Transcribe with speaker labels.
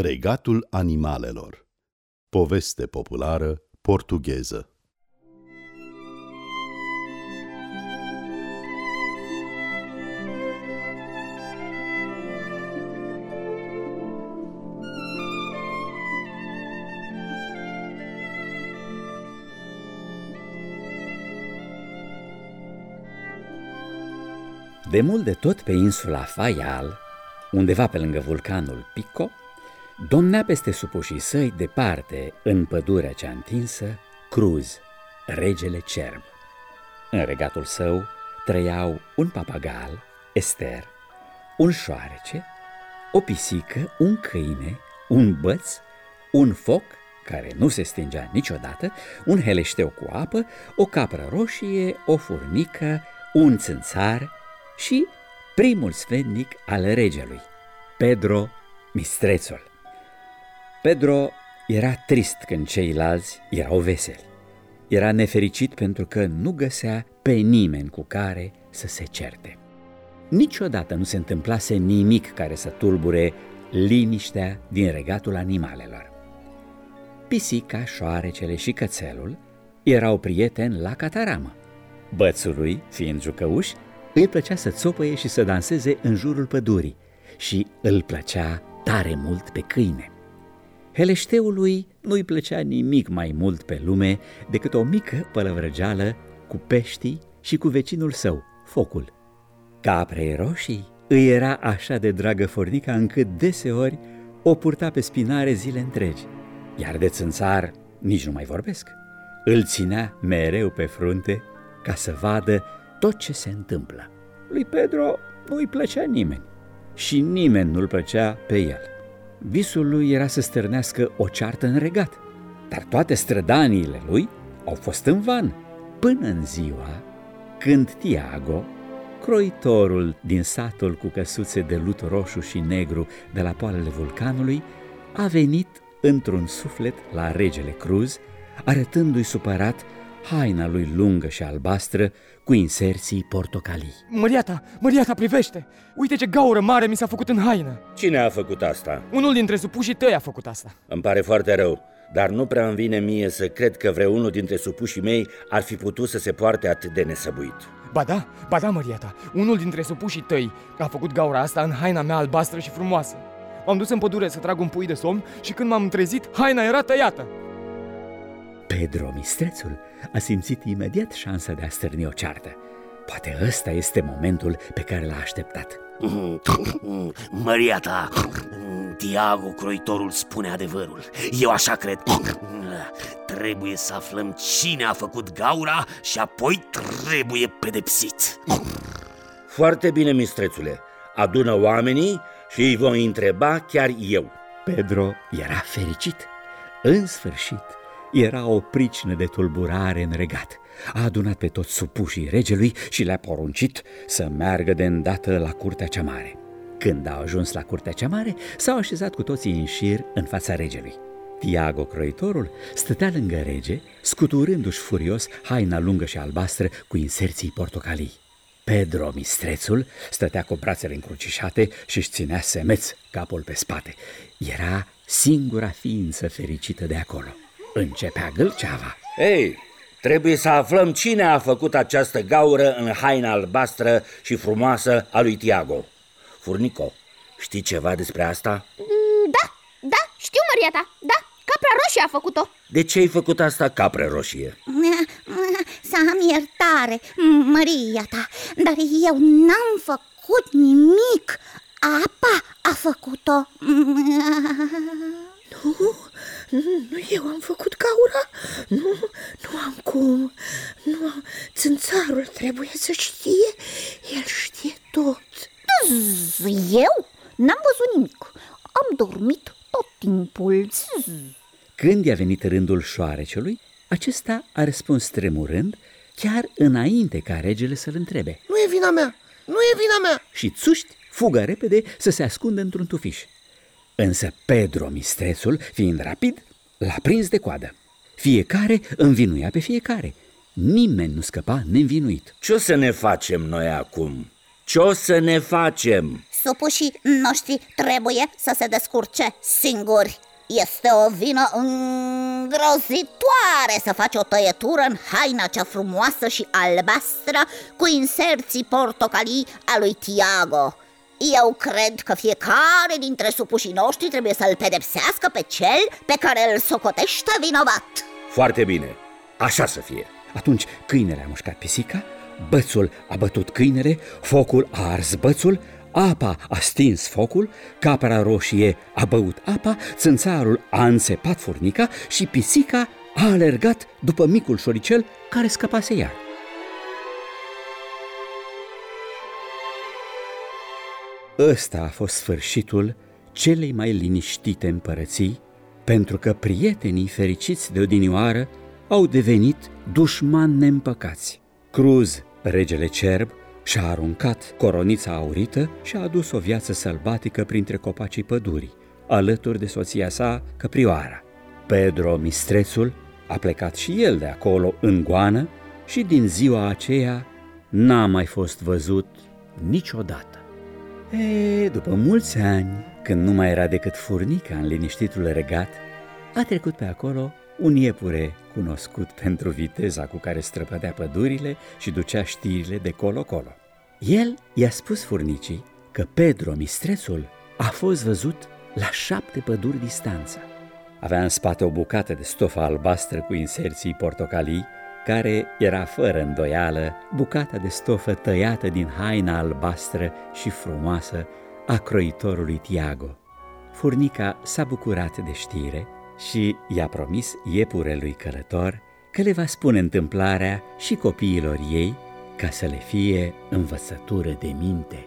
Speaker 1: Regatul animalelor. Poveste populară portugheză.
Speaker 2: De mult de tot pe insula Faial, undeva pe lângă vulcanul Pico, domnea peste supușii săi departe, în pădurea cea întinsă, Cruz, regele cerb. În regatul său trăiau un papagal, Ester, un șoarece, o pisică, un câine, un băț, un foc care nu se stingea niciodată, un heleșteu cu apă, o capră roșie, o furnică, un țânțar și primul sfetnic al regelui, Pedro Mistrețul. Pedro era trist când ceilalți erau veseli. Era nefericit pentru că nu găsea pe nimeni cu care să se certe. Niciodată nu se întâmplase nimic care să tulbure liniștea din regatul animalelor. Pisica, șoarecele și cățelul erau prieteni la cataramă. Bățului, fiind jucăuși, îi plăcea să țopăie și să danseze în jurul pădurii și îl plăcea tare mult pe câine. Heleșteului nu-i plăcea nimic mai mult pe lume decât o mică pălăvrăgeală cu peștii și cu vecinul său, focul. Caprei roșii îi era așa de dragă fornica încât deseori o purta pe spinare zile întregi, iar de țânțar nici nu mai vorbesc. Îl ținea mereu pe frunte ca să vadă tot ce se întâmplă. Lui Pedro nu-i plăcea nimeni și nimeni nu-l plăcea pe el. Visul lui era să stârnească o ceartă în regat, dar toate strădaniile lui au fost în van, până în ziua când Tiago, croitorul din satul cu căsuțe de lut roșu și negru de la poalele vulcanului, a venit într-un suflet la regele Cruz, arătându-i supărat haina lui lungă și albastră cu inserții portocalii.
Speaker 3: Măriata, Măriata, privește! Uite ce gaură mare mi s-a făcut în haină!
Speaker 4: Cine a făcut asta?
Speaker 3: Unul dintre supușii tăi a făcut asta.
Speaker 4: Îmi pare foarte rău, dar nu prea îmi vine mie să cred că vreunul dintre supușii mei ar fi putut să se poarte atât de nesăbuit.
Speaker 3: Ba da, ba da, Măriata, unul dintre supușii tăi a făcut gaura asta în haina mea albastră și frumoasă. M-am dus în pădure să trag un pui de somn și când m-am trezit, haina era tăiată.
Speaker 2: Pedro, mistrețul, a simțit imediat șansa de a stârni o ceartă. Poate ăsta este momentul pe care l-a așteptat.
Speaker 5: Măria ta, Tiago, croitorul, spune adevărul. Eu așa cred. Trebuie să aflăm cine a făcut gaura și apoi trebuie pedepsit.
Speaker 4: Foarte bine, mistrețule. Adună oamenii și îi voi întreba chiar eu.
Speaker 2: Pedro era fericit. În sfârșit, era o pricină de tulburare în regat. A adunat pe toți supușii regelui și le-a poruncit să meargă de îndată la curtea cea mare. Când au ajuns la curtea cea mare, s-au așezat cu toții în șir în fața regelui. Tiago, croitorul, stătea lângă rege, scuturându-și furios haina lungă și albastră cu inserții portocalii. Pedro, mistrețul, stătea cu brațele încrucișate și își ținea semeț capul pe spate. Era singura ființă fericită de acolo. Începea gâlceava.
Speaker 4: Ei, trebuie să aflăm cine a făcut această gaură în haina albastră și frumoasă a lui Tiago. Furnico, știi ceva despre asta?
Speaker 6: Da, da, știu, Măriata, da, capra roșie a făcut-o
Speaker 4: De ce ai făcut asta, capre roșie?
Speaker 6: Să am iertare, Maria ta, dar eu n-am făcut nimic Apa a făcut-o
Speaker 7: Nu, nu eu am făcut gaura, nu, nu am cum, nu, țânțarul trebuie să știe, el știe tot
Speaker 6: Eu? N-am văzut nimic, am dormit tot timpul
Speaker 2: Când i-a venit rândul șoarecelui, acesta a răspuns tremurând, chiar înainte ca regele să-l întrebe.
Speaker 7: Nu e vina mea, nu e vina mea!
Speaker 2: Și țuști fugă repede să se ascundă într-un tufiș. Însă Pedro, mistrețul, fiind rapid, l-a prins de coadă. Fiecare învinuia pe fiecare. Nimeni nu scăpa neînvinuit.
Speaker 4: Ce o să ne facem noi acum? Ce o să ne facem?
Speaker 8: Supușii noștri trebuie să se descurce singuri este o vină îngrozitoare să faci o tăietură în haina cea frumoasă și albastră cu inserții portocalii a lui Tiago eu cred că fiecare dintre supușii noștri trebuie să-l pedepsească pe cel pe care îl socotește vinovat.
Speaker 4: Foarte bine, așa să fie.
Speaker 2: Atunci câinele a mușcat pisica, bățul a bătut câinele, focul a ars bățul, apa a stins focul, capra roșie a băut apa, țânțarul a înțepat furnica și pisica a alergat după micul șoricel care scăpase iar. Ăsta a fost sfârșitul celei mai liniștite împărății, pentru că prietenii fericiți de odinioară au devenit dușmani neîmpăcați. Cruz, regele cerb, și-a aruncat coronița aurită și a adus o viață sălbatică printre copacii pădurii, alături de soția sa, căprioara. Pedro Mistrețul a plecat și el de acolo în goană și din ziua aceea n-a mai fost văzut niciodată. E, după mulți ani, când nu mai era decât furnica în liniștitul regat, a trecut pe acolo un iepure cunoscut pentru viteza cu care străpădea pădurile și ducea știrile de colo-colo. El i-a spus furnicii că Pedro, mistrețul, a fost văzut la șapte păduri distanță. Avea în spate o bucată de stofă albastră cu inserții portocalii, care era fără îndoială bucata de stofă tăiată din haina albastră și frumoasă a croitorului Tiago. Furnica s-a bucurat de știre și i-a promis iepurelui călător că le va spune întâmplarea și copiilor ei ca să le fie învățătură de minte.